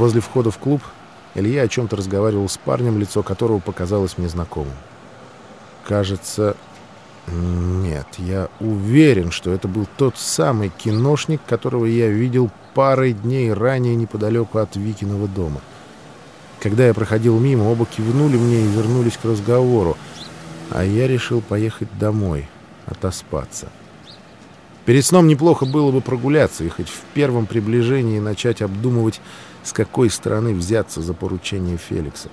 Возле входа в клуб Илья о чем-то разговаривал с парнем, лицо которого показалось мне знакомым. Кажется... Нет, я уверен, что это был тот самый киношник, которого я видел парой дней ранее неподалеку от Викиного дома. Когда я проходил мимо, оба кивнули мне и вернулись к разговору, а я решил поехать домой, отоспаться. Перед сном неплохо было бы прогуляться и хоть в первом приближении начать обдумывать, с какой стороны взяться за поручение Феликса.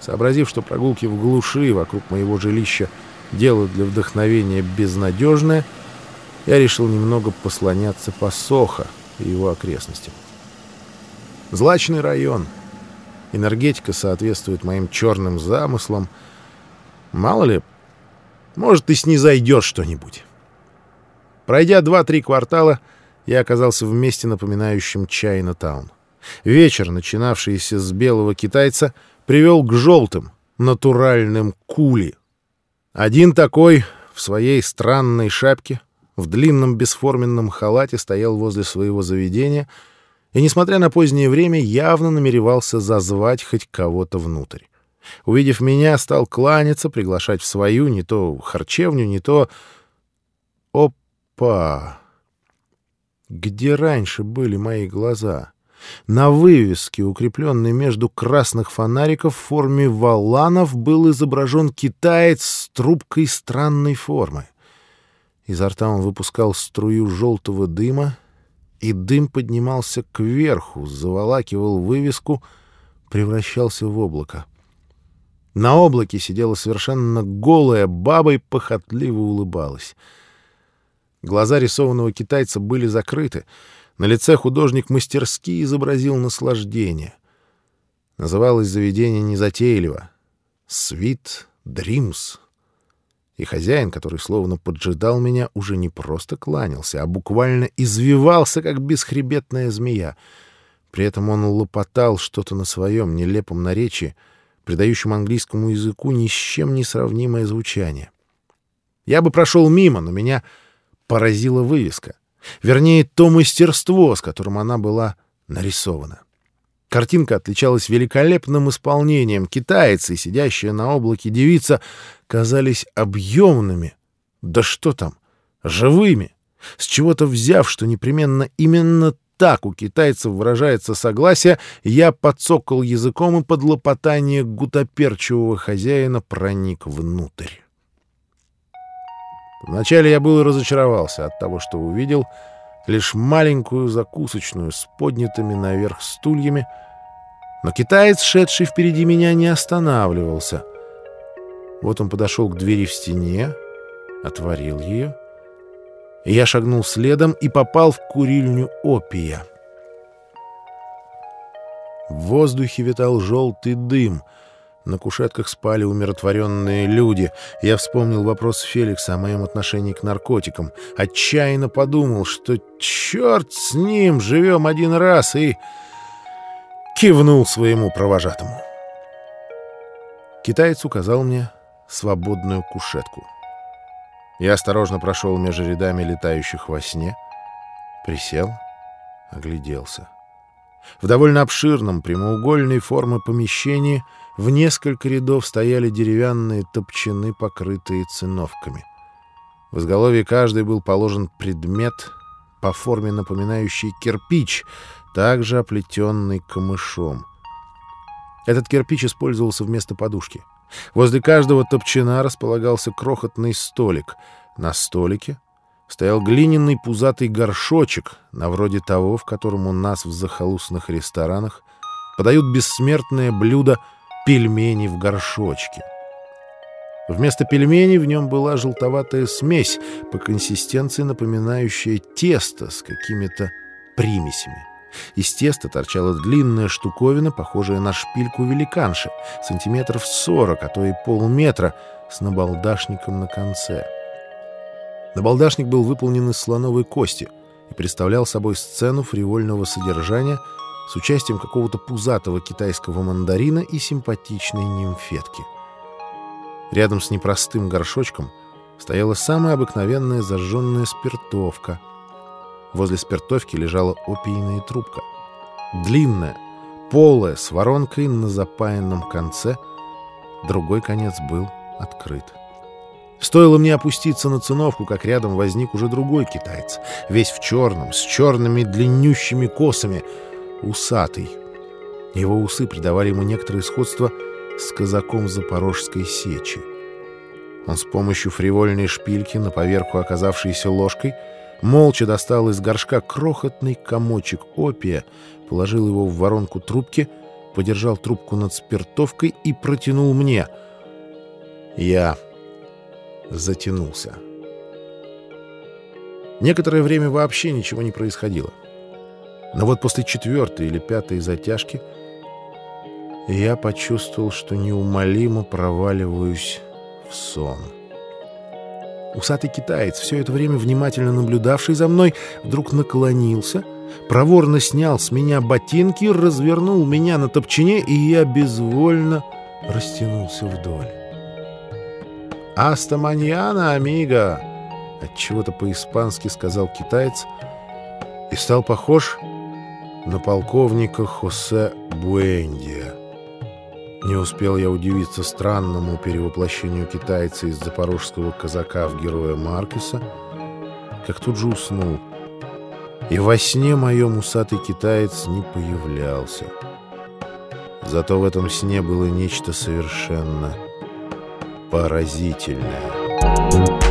Сообразив, что прогулки в глуши вокруг моего жилища дело для вдохновения безнадежное, я решил немного послоняться по Сохо и его окрестностям. Злачный район. Энергетика соответствует моим черным замыслам. Мало ли, может, и снизойдет что-нибудь. Пройдя два-три квартала, я оказался в месте, напоминающем Чайна-таун. Вечер, начинавшийся с белого китайца, привел к желтым, натуральным кули. Один такой в своей странной шапке, в длинном бесформенном халате стоял возле своего заведения и, несмотря на позднее время, явно намеревался зазвать хоть кого-то внутрь. Увидев меня, стал кланяться, приглашать в свою, не то харчевню, не то... Опа! Где раньше были мои глаза? На вывеске, укрепленной между красных фонариков в форме валанов, был изображен китаец с трубкой странной формы. Изо рта он выпускал струю желтого дыма, и дым поднимался кверху, заволакивал вывеску, превращался в облако. На облаке сидела совершенно голая баба и похотливо улыбалась. Глаза рисованного китайца были закрыты — на лице художник мастерски изобразил наслаждение. Называлось заведение незатейливо «Свит Дримс». И хозяин, который словно поджидал меня, уже не просто кланялся, а буквально извивался, как бесхребетная змея. При этом он лопотал что-то на своем нелепом наречии, придающем английскому языку ни с чем не сравнимое звучание. Я бы прошел мимо, но меня поразила вывеска — Вернее, то мастерство, с которым она была нарисована. Картинка отличалась великолепным исполнением. Китайцы, сидящие на облаке девица, казались объемными. Да что там, живыми. С чего-то взяв, что непременно именно так у китайцев выражается согласие, я подсокал языком и под лопотание гутоперчивого хозяина проник внутрь. Вначале я был разочаровался от того, что увидел лишь маленькую закусочную с поднятыми наверх стульями, но китаец, шедший впереди меня, не останавливался. Вот он подошел к двери в стене, отворил ее, и я шагнул следом и попал в курильню опия. В воздухе витал желтый дым — на кушетках спали умиротворенные люди. Я вспомнил вопрос Феликса о моем отношении к наркотикам. Отчаянно подумал, что черт с ним, живем один раз, и кивнул своему провожатому. Китаец указал мне свободную кушетку. Я осторожно прошел между рядами летающих во сне, присел, огляделся. В довольно обширном прямоугольной формы помещении — в несколько рядов стояли деревянные топчаны, покрытые циновками. В изголовье каждой был положен предмет, по форме напоминающий кирпич, также оплетенный камышом. Этот кирпич использовался вместо подушки. Возле каждого топчана располагался крохотный столик. На столике стоял глиняный пузатый горшочек, на вроде того, в котором у нас в захолустных ресторанах подают бессмертное блюдо — пельмени в горшочке. Вместо пельменей в нем была желтоватая смесь, по консистенции напоминающая тесто с какими-то примесями. Из теста торчала длинная штуковина, похожая на шпильку великанши, сантиметров сорок, а то и полметра, с набалдашником на конце. Набалдашник был выполнен из слоновой кости и представлял собой сцену фривольного содержания — с участием какого-то пузатого китайского мандарина и симпатичной нимфетки. Рядом с непростым горшочком стояла самая обыкновенная зажженная спиртовка. Возле спиртовки лежала опийная трубка. Длинная, полая, с воронкой на запаянном конце. Другой конец был открыт. Стоило мне опуститься на циновку, как рядом возник уже другой китаец, весь в черном, с черными длиннющими косами, усатый. Его усы придавали ему некоторое сходство с казаком Запорожской сечи. Он с помощью фривольной шпильки, на поверху оказавшейся ложкой, молча достал из горшка крохотный комочек опия, положил его в воронку трубки, подержал трубку над спиртовкой и протянул мне. Я затянулся. Некоторое время вообще ничего не происходило. Но вот после четвертой или пятой затяжки я почувствовал, что неумолимо проваливаюсь в сон. Усатый китаец, все это время внимательно наблюдавший за мной, вдруг наклонился, проворно снял с меня ботинки, развернул меня на топчине, и я безвольно растянулся вдоль. «Аста маньяна, амиго!» — отчего-то по-испански сказал китаец и стал похож на полковника Хосе Буэндия. Не успел я удивиться странному перевоплощению китайца из запорожского казака в героя Маркеса, как тут же уснул. И во сне моем усатый китаец не появлялся. Зато в этом сне было нечто совершенно поразительное.